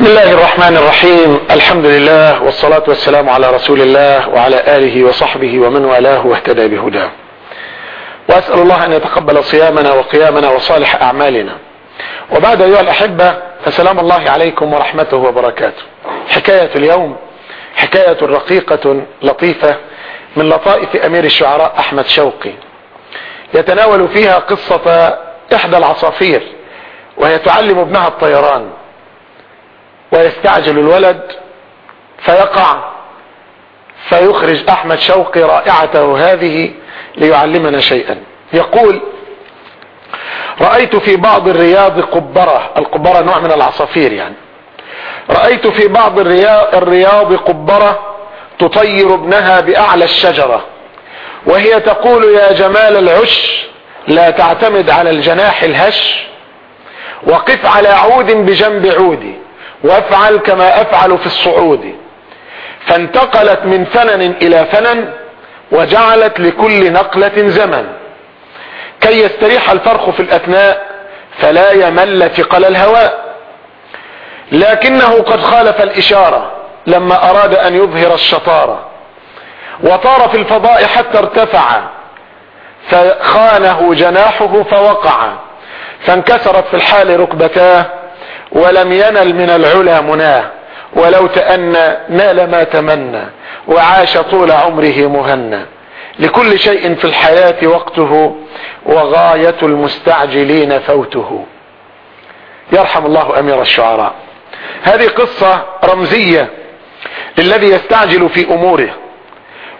بسم الله الرحمن الرحيم. الحمد لله والصلاة والسلام على رسول الله وعلى آله وصحبه ومن والاه واهتدى بهداه. وأسأل الله أن يتقبل صيامنا وقيامنا وصالح أعمالنا. وبعد أيها الأحبة فسلام الله عليكم ورحمته وبركاته. حكاية اليوم حكاية رقيقة لطيفة من لطائف أمير الشعراء أحمد شوقي. يتناول فيها قصة إحدى العصافير وهي تعلم ابنها الطيران. ويستعجل الولد فيقع فيخرج أحمد شوقي رائعته هذه ليعلمنا شيئا. يقول رأيت في بعض الرياض قبرة القبرة نوع من العصافير يعني. رأيت في بعض الرياض قبرة تطير ابنها بأعلى الشجرة وهي تقول يا جمال العش لا تعتمد على الجناح الهش وقف على عود بجنب عودي. وافعل كما أفعل في الصعود. فانتقلت من فنن إلى فنن وجعلت لكل نقلة زمن. كي يستريح الفرخ في الأثناء فلا يمل ثقل الهواء. لكنه قد خالف الإشارة لما أراد أن يظهر الشطارة. وطار في الفضاء حتى ارتفع. فخانه جناحه فوقع. فانكسرت في الحال ركبتاه. ولم ينل من العلا مناه ولو تأنى نال ما تمنى وعاش طول عمره مهنى. لكل شيء في الحياة وقته وغاية المستعجلين فوته. يرحم الله أمير الشعراء. هذه قصة رمزية للذي يستعجل في أموره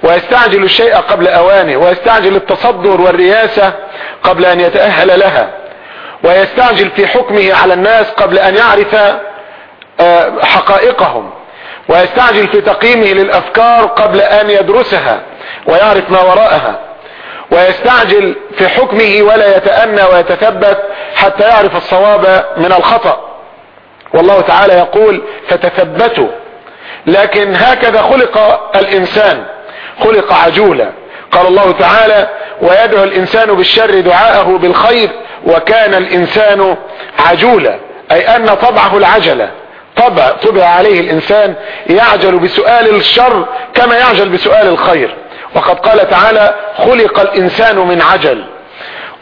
ويستعجل الشيء قبل أوانه ويستعجل التصدر والرياسة قبل أن يتأهل لها. ويستعجل في حكمه على الناس قبل أن يعرف حقائقهم. ويستعجل في تقييمه للأفكار قبل أن يدرسها ويعرف ما وراءها. ويستعجل في حكمه ولا يتأنى ويتثبت حتى يعرف الصواب من الخطأ. والله تعالى يقول فتثبتوا لكن هكذا خلق الإنسان خلق عجولا. قال الله تعالى ويدعو الإنسان بالشر دعاءه بالخير وكان الإنسان عجولا أي أن طبعه العجلة. طبع طبع عليه الإنسان يعجل بسؤال الشر كما يعجل بسؤال الخير. وقد قال تعالى خلق الإنسان من عجل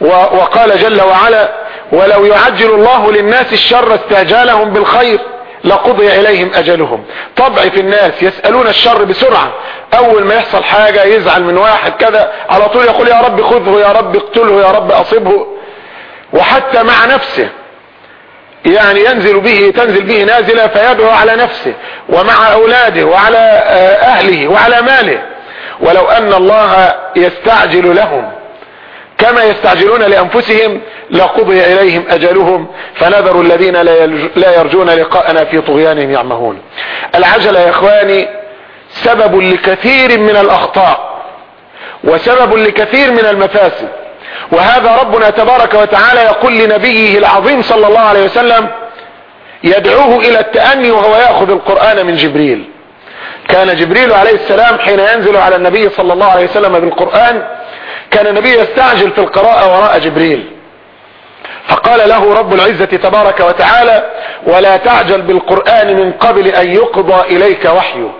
وقال جل وعلا ولو يعجل الله للناس الشر استعجالهم بالخير لقضي إليهم أجلهم طبع في الناس يسألون الشر بسرعة. أول ما يحصل حاجة يزعل من واحد كذا على طول يقول يا رب خذه يا رب اقتله يا رب اصبه وحتى مع نفسه. يعني ينزل به تنزل به نازلة فيدعو على نفسه ومع أولاده وعلى أهله وعلى ماله. ولو أن الله يستعجل لهم كما يستعجلون لأنفسهم لقضي إليهم أجلهم فنذر الذين لا يرجون لقاءنا في طغيانهم يعمهون. العجلة يا إخواني سبب لكثير من الأخطاء وسبب لكثير من المفاسد. وهذا ربنا تبارك وتعالى يقول لنبيه العظيم صلى الله عليه وسلم يدعوه إلى التأني وهو يأخذ القرآن من جبريل. كان جبريل عليه السلام حين ينزل على النبي صلى الله عليه وسلم بالقرآن كان النبي يستعجل في القراءة وراء جبريل. فقال له رب العزة تبارك وتعالى ولا تعجل بالقرآن من قبل أن يقضى إليك وحيه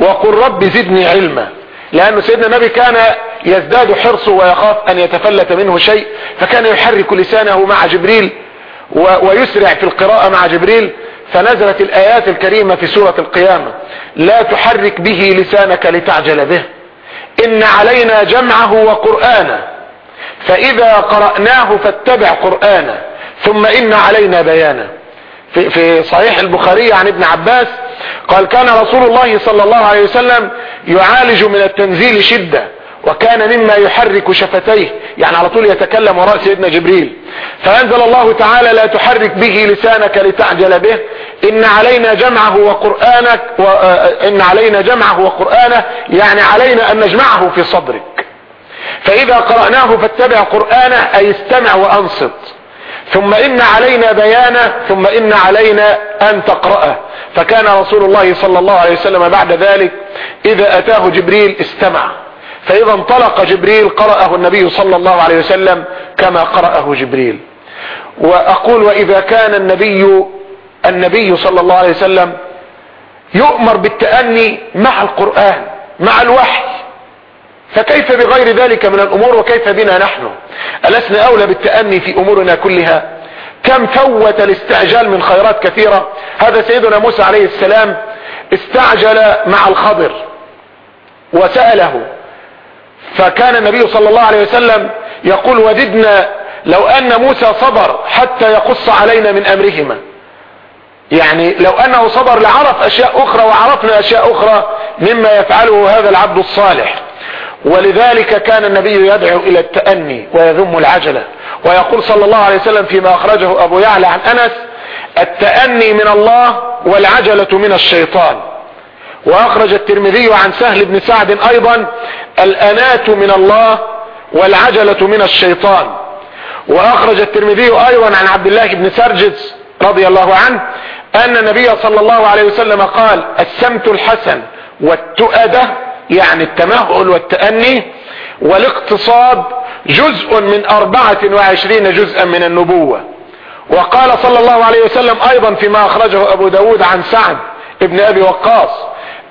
وقل رب زدني علما. لأن سيدنا النبي كان يزداد حرصه ويخاف أن يتفلت منه شيء فكان يحرك لسانه مع جبريل ويسرع في القراءة مع جبريل فنزلت الآيات الكريمة في سورة القيامة. لا تحرك به لسانك لتعجل به. إن علينا جمعه وقرآنه. فإذا قرأناه فاتبع قرآنه. ثم إن علينا بيانه. في, في صحيح البخاري عن ابن عباس قال كان رسول الله صلى الله عليه وسلم يعالج من التنزيل شدة وكان مما يحرك شفتيه يعني على طول يتكلم وراء سيدنا جبريل. فأنزل الله تعالى لا تحرك به لسانك لتعجل به إن علينا جمعه وقرآنك وإن علينا جمعه وقرآنه يعني علينا أن نجمعه في صدرك. فإذا قرأناه فاتبع قرآنه أي استمع وأنصت. ثم إن علينا بيانه ثم إن علينا أن تقرأه. فكان رسول الله صلى الله عليه وسلم بعد ذلك إذا أتاه جبريل استمع. فإذا انطلق جبريل قرأه النبي صلى الله عليه وسلم كما قرأه جبريل. وأقول وإذا كان النبي النبي صلى الله عليه وسلم يؤمر بالتأني مع القرآن مع الوحي. فكيف بغير ذلك من الأمور وكيف بنا نحن؟ ألسنا أولى بالتأني في أمورنا كلها؟ كم فوت الاستعجال من خيرات كثيرة؟ هذا سيدنا موسى عليه السلام استعجل مع الخضر وسأله فكان النبي صلى الله عليه وسلم يقول وددنا لو أن موسى صبر حتى يقص علينا من أمرهما. يعني لو أنه صبر لعرف أشياء أخرى وعرفنا أشياء أخرى مما يفعله هذا العبد الصالح. ولذلك كان النبي يدعو إلى التأني ويذم العجلة. ويقول صلى الله عليه وسلم فيما أخرجه أبو يعلى عن أنس التأني من الله والعجلة من الشيطان. وأخرج الترمذي عن سهل بن سعد أيضا الأنات من الله والعجلة من الشيطان. وأخرج الترمذي أيضا عن عبد الله بن سرجس رضي الله عنه أن النبي صلى الله عليه وسلم قال السمت الحسن والتؤدة يعني التمهل والتأني والاقتصاد جزء من أربعة وعشرين جزءا من النبوة. وقال صلى الله عليه وسلم أيضا فيما أخرجه أبو داود عن سعد ابن أبي وقاص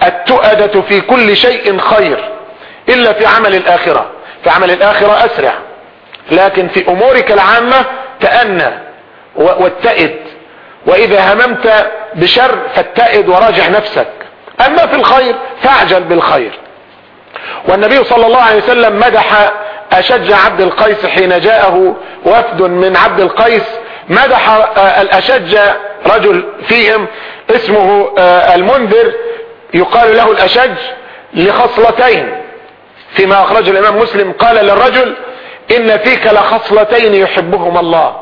التؤدة في كل شيء خير إلا في عمل الآخرة. في عمل الآخرة أسرع. لكن في أمورك العامة تأنى واتئد. وإذا هممت بشر فاتئد وراجع نفسك. أما في الخير فاعجل بالخير. والنبي صلى الله عليه وسلم مدح أشج عبد القيس حين جاءه وفد من عبد القيس. مدح الأشج رجل فيهم اسمه المنذر يقال له الأشج لخصلتين. فيما اخرج الإمام مسلم قال للرجل إن فيك لخصلتين يحبهما الله.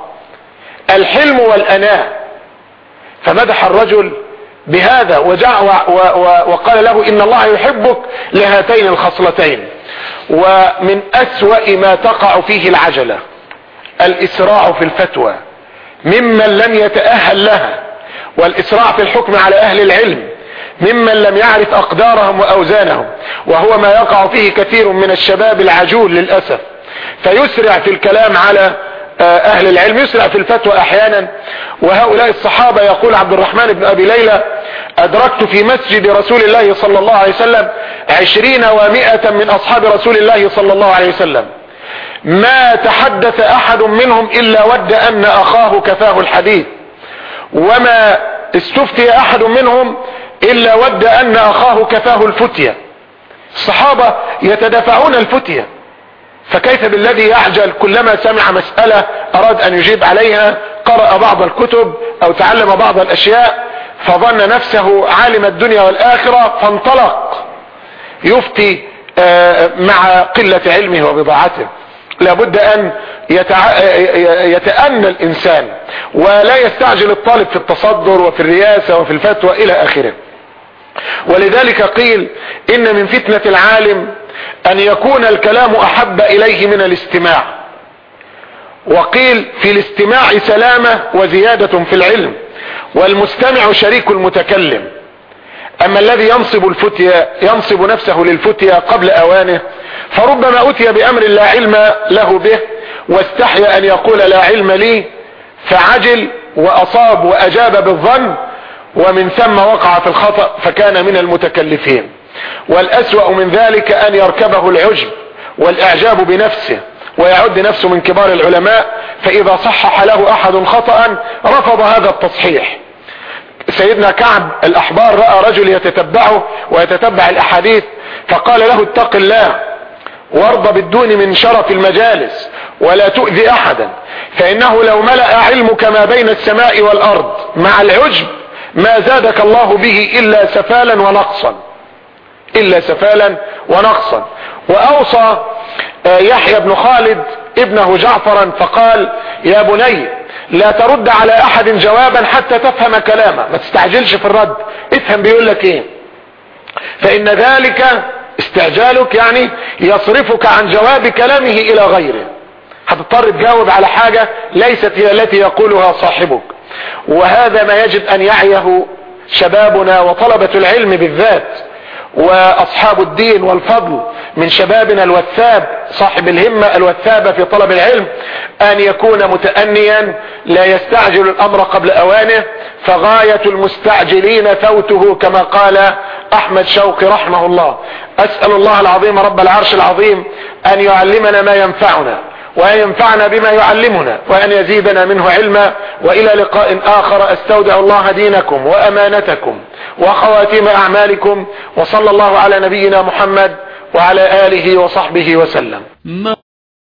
الحلم والأناء. فمدح الرجل بهذا وجاء وقال له إن الله يحبك لهاتين الخصلتين. ومن أسوأ ما تقع فيه العجلة الإسراع في الفتوى. ممن لم يتأهل لها. والإسراع في الحكم على أهل العلم. ممن لم يعرف أقدارهم وأوزانهم وهو ما يقع فيه كثير من الشباب العجول للأسف. فيسرع في الكلام على آه، أهل العلم يسرع في الفتوى أحيانا. وهؤلاء الصحابة يقول عبد الرحمن بن أبي ليلى أدركت في مسجد رسول الله صلى الله عليه وسلم عشرين ومائة من أصحاب رسول الله صلى الله عليه وسلم. ما تحدث أحد منهم إلا ود أن أخاه كفاه الحديث. وما استفتي أحد منهم إلا ود أن أخاه كفاه الفتية. الصحابة يتدافعون الفتية. فكيف بالذي يعجل كلما سمع مسألة أراد أن يجيب عليها قرأ بعض الكتب أو تعلم بعض الأشياء فظن نفسه عالم الدنيا والآخرة فانطلق. يفتي آه، مع قلة علمه وبضاعته. لابد أن يتأنى الإنسان ولا يستعجل الطالب في التصدر وفي الرياسة وفي الفتوى إلى آخره. ولذلك قيل إن من فتنة العالم أن يكون الكلام أحب إليه من الاستماع. وقيل في الاستماع سلامة وزيادة في العلم والمستمع شريك المتكلم. أما الذي ينصب الفتية ينصب نفسه للفتية قبل أوانه فربما أتي بأمر لا علم له به واستحيا أن يقول لا علم لي فعجل وأصاب وأجاب بالظن ومن ثم وقع في الخطأ فكان من المتكلفين. والأسوأ من ذلك أن يركبه العجب والإعجاب بنفسه ويعد نفسه من كبار العلماء فإذا صحح له أحد خطأ رفض هذا التصحيح. سيدنا كعب الأحبار رأى رجل يتتبعه ويتتبع الأحاديث فقال له اتق الله وارض بالدون من شرف المجالس ولا تؤذي أحدا فإنه لو ملأ علمك ما بين السماء والأرض مع العجب ما زادك الله به إلا سفالا ونقصا. إلا سفالا ونقصا. وأوصى آه، يحيى بن خالد ابنه جعفرا فقال يا بني لا ترد على أحد جوابا حتى تفهم كلامه. ما تستعجلش في الرد. افهم بيقول لك إيه. فإن ذلك استعجالك يعني يصرفك عن جواب كلامه إلى غيره. هتضطر تجاوب على حاجة ليست هي التي يقولها صاحبك. وهذا ما يجب أن يعيه شبابنا وطلبة العلم بالذات وأصحاب الدين والفضل من شبابنا الوثاب صاحب الهمة الوثابة في طلب العلم أن يكون متأنيا لا يستعجل الأمر قبل أوانه فغاية المستعجلين فوته كما قال أحمد شوقي رحمه الله. أسأل الله العظيم رب العرش العظيم أن يعلمنا ما ينفعنا. وأن ينفعنا بما يعلمنا وأن يزيدنا منه علما وإلى لقاء آخر أستودع الله دينكم وأمانتكم وخواتيم أعمالكم وصلى الله على نبينا محمد وعلى آله وصحبه وسلم.